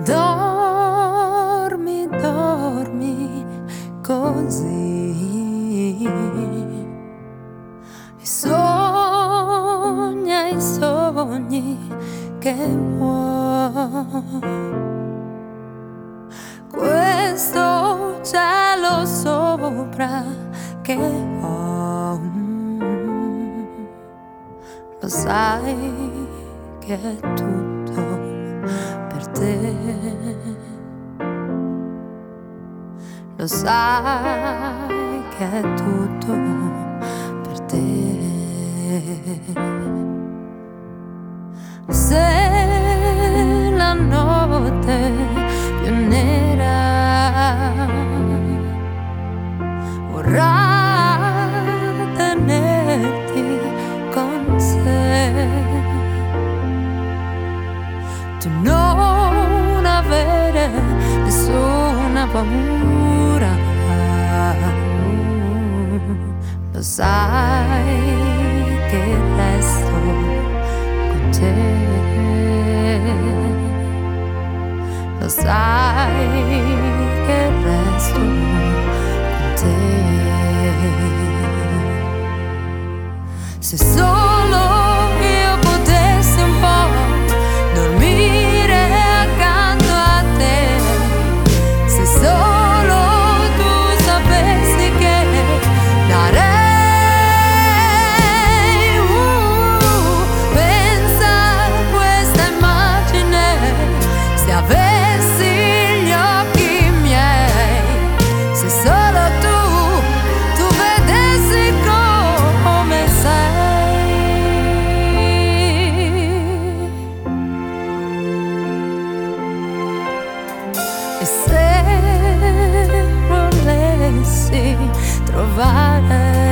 Dormi, dormi così. E sogna i sogni che vuoi. Questo cielo sopra che ho. Lo sai che tu tutto per te. Lo sai che è tutto per te. Se la notte più nera vorrà nessuna paura. Lo sai che resto con te. Lo e se volessi trovare